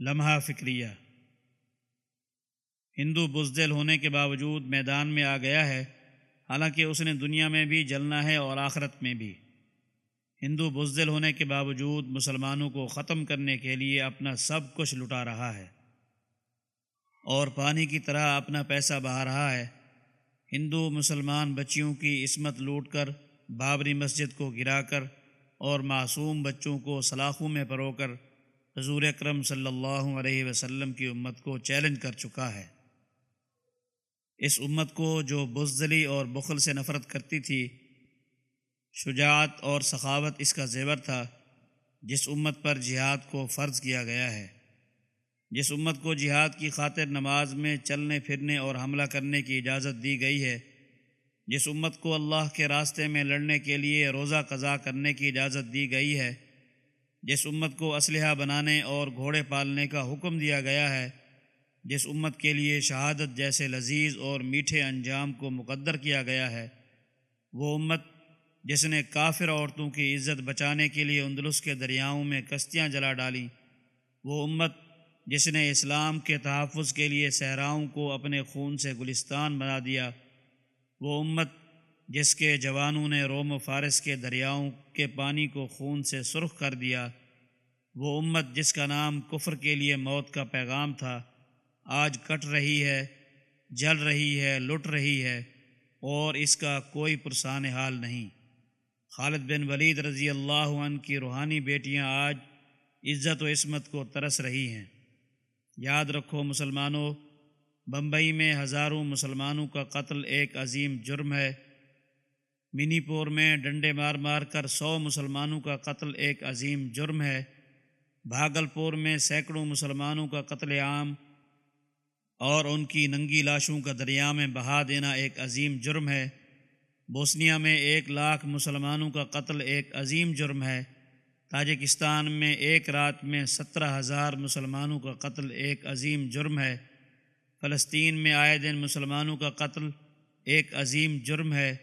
لمحہ فکریہ۔ ہندو بزدل ہونے کے باوجود میدان میں آ گیا ہے، حالانکہ اس نے دنیا میں بھی جلنا ہے اور آخرت میں بھی۔ ہندو بزدل ہونے کے باوجود مسلمانوں کو ختم کرنے کے لیے اپنا سب کچھ لٹا رہا ہے۔ اور پانی کی طرح اپنا پیسہ بہا رہا ہے۔ ہندو مسلمان بچیوں کی عصمت لوٹ کر بابری مسجد کو گرا کر اور معصوم بچوں کو سلاخوں میں پرو کر حضور اکرم صلی اللہ علیہ وسلم کی امت کو چیلنج کر چکا ہے۔ اس امت کو جو بزدلی اور بخل سے نفرت کرتی تھی، شجاعت اور سخاوت اس کا زیور تھا، جس امت پر جہاد کو فرض کیا گیا ہے۔ جس امت کو جہاد کی خاطر نماز میں چلنے، پھرنے اور حملہ کرنے کی اجازت دی گئی ہے، جس امت کو اللہ کے راستے میں لڑنے کے لیے روزہ قضا کرنے کی اجازت دی گئی ہے جس امت کو اسلحہ بنانے اور گھوڑے پالنے کا حکم دیا گیا ہے، جس امت کے لیے شہادت جیسے لذیذ اور میٹھے انجام کو مقدر کیا گیا ہے، وہ امت جس نے کافر عورتوں کی عزت بچانے کے لیے اندلس کے دریاؤں میں کشتیاں جلا ڈالیں وہ امت جس نے اسلام کے تحفظ کے لیے صحراؤں کو اپنے خون سے گلستان بنا دیا، وہ امت جس کے جوانوں نے روم و فارس کے دریاؤں کے پانی کو خون سے سرخ کر دیا، وہ امت جس کا نام کفر کے لیے موت کا پیغام تھا، آج کٹ رہی ہے، جل رہی ہے، لٹ رہی ہے، اور اس کا کوئی پرسان حال نہیں۔ خالد بن ولید رضی اللہ عنہ کی روحانی بیٹیاں آج عزت و عصمت کو ترس رہی ہیں۔ یاد رکھو مسلمانوں، بمبئی میں ہزاروں مسلمانوں کا قتل ایک عظیم جرم ہے۔ منی پور میں ڈنڈے مار مار کر سو مسلمانوں کا قتل ایک عظیم جرم ہے۔ بھاگل پور میں سینکڑوں مسلمانوں کا قتل عام اور ان کی ننگی لاشوں کا دریا میں بہا دینا ایک عظیم جرم ہے۔ بوسنیا میں ایک لاکھ مسلمانوں کا قتل ایک عظیم جرم ہے۔ تاجکستان میں ایک رات میں سترہ ہزار مسلمانوں کا قتل ایک عظیم جرم ہے۔ فلسطین میں آئے دن مسلمانوں کا قتل ایک عظیم جرم ہے۔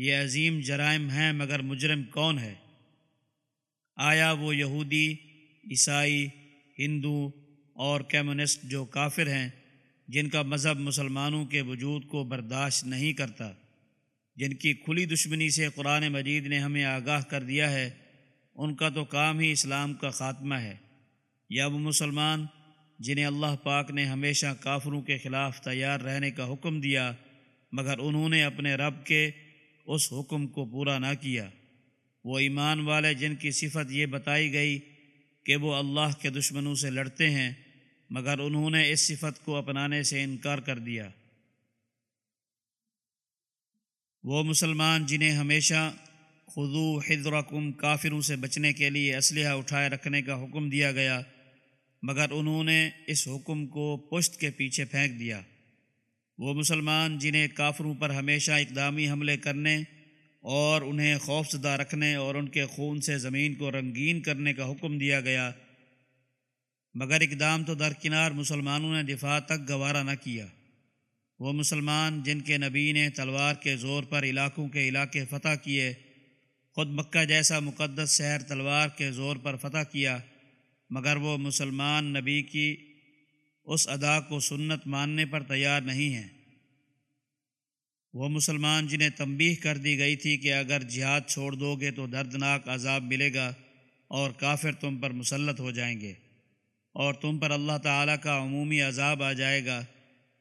یہ عظیم جرائم ہیں، مگر مجرم کون ہے؟ آیا وہ یہودی، عیسائی، ہندو اور کیمونسٹ جو کافر ہیں، جن کا مذہب مسلمانوں کے وجود کو برداشت نہیں کرتا، جن کی کھلی دشمنی سے قرآن مجید نے ہمیں آگاہ کر دیا ہے، ان کا تو کام ہی اسلام کا خاتمہ ہے۔ یا وہ مسلمان، جنہیں اللہ پاک نے ہمیشہ کافروں کے خلاف تیار رہنے کا حکم دیا، مگر انہوں نے اپنے رب کے اس حکم کو پورا نہ کیا۔ وہ ایمان والے جن کی صفت یہ بتائی گئی کہ وہ اللہ کے دشمنوں سے لڑتے ہیں، مگر انہوں نے اس صفت کو اپنانے سے انکار کر دیا۔ وہ مسلمان جنہیں ہمیشہ خدو حضرکم کافروں سے بچنے کے لیے اسلحہ اٹھائے رکھنے کا حکم دیا گیا، مگر انہوں نے اس حکم کو پشت کے پیچھے پھینک دیا۔ وہ مسلمان جنہیں کافروں پر ہمیشہ اقدامی حملے کرنے اور انہیں خوف زدہ رکھنے اور ان کے خون سے زمین کو رنگین کرنے کا حکم دیا گیا، مگر اقدام تو درکنار مسلمانوں نے دفاع تک گوارا نہ کیا۔ وہ مسلمان جن کے نبی نے تلوار کے زور پر علاقوں کے علاقے فتح کیے، خود مکہ جیسا مقدس شہر تلوار کے زور پر فتح کیا، مگر وہ مسلمان نبی کی اس ادا کو سنت ماننے پر تیار نہیں ہیں۔ وہ مسلمان جنہیں تنبیہ کر دی گئی تھی کہ اگر جہاد چھوڑ دو گے تو دردناک عذاب ملے گا اور کافر تم پر مسلط ہو جائیں گے اور تم پر اللہ تعالیٰ کا عمومی عذاب آ جائے گا،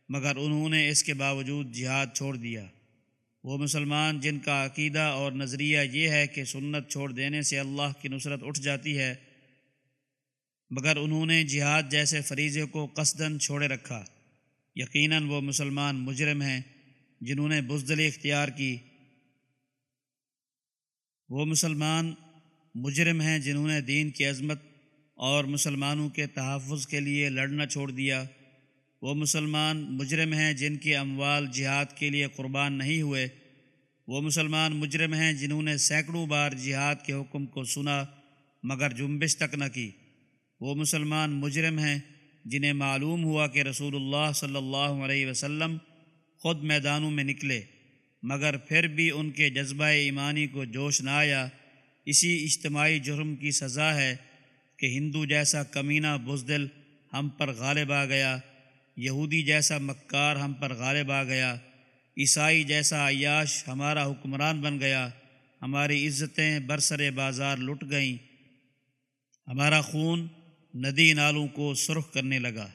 مگر انہوں نے اس کے باوجود جہاد چھوڑ دیا۔ وہ مسلمان جن کا عقیدہ اور نظریہ یہ ہے کہ سنت چھوڑ دینے سے اللہ کی نصرت اٹھ جاتی ہے مگر انہوں نے جہاد جیسے فریضے کو قصدن چھوڑے رکھا۔ یقیناً وہ مسلمان مجرم ہیں جنہوں نے بزدلی اختیار کی۔ وہ مسلمان مجرم ہیں جنہوں نے دین کی عظمت اور مسلمانوں کے تحفظ کے لیے لڑنا چھوڑ دیا۔ وہ مسلمان مجرم ہیں جن کے اموال جہاد کے لیے قربان نہیں ہوئے۔ وہ مسلمان مجرم ہیں جنہوں نے سینکڑوں بار جہاد کے حکم کو سنا مگر جنبش تک نہ کی۔ وہ مسلمان مجرم ہیں جنہیں معلوم ہوا کہ رسول اللہ صلی اللہ علیہ وسلم خود میدانوں میں نکلے، مگر پھر بھی ان کے جذبہ ایمانی کو جوش نہ آیا۔ اسی اجتماعی جرم کی سزا ہے کہ ہندو جیسا کمینہ بزدل ہم پر غالب آ گیا، یہودی جیسا مکار ہم پر غالب آ گیا، عیسائی جیسا عیاش ہمارا حکمران بن گیا، ہماری عزتیں برسر بازار لٹ گئیں، ہمارا خون ندی نالوں کو سرخ کرنے لگا۔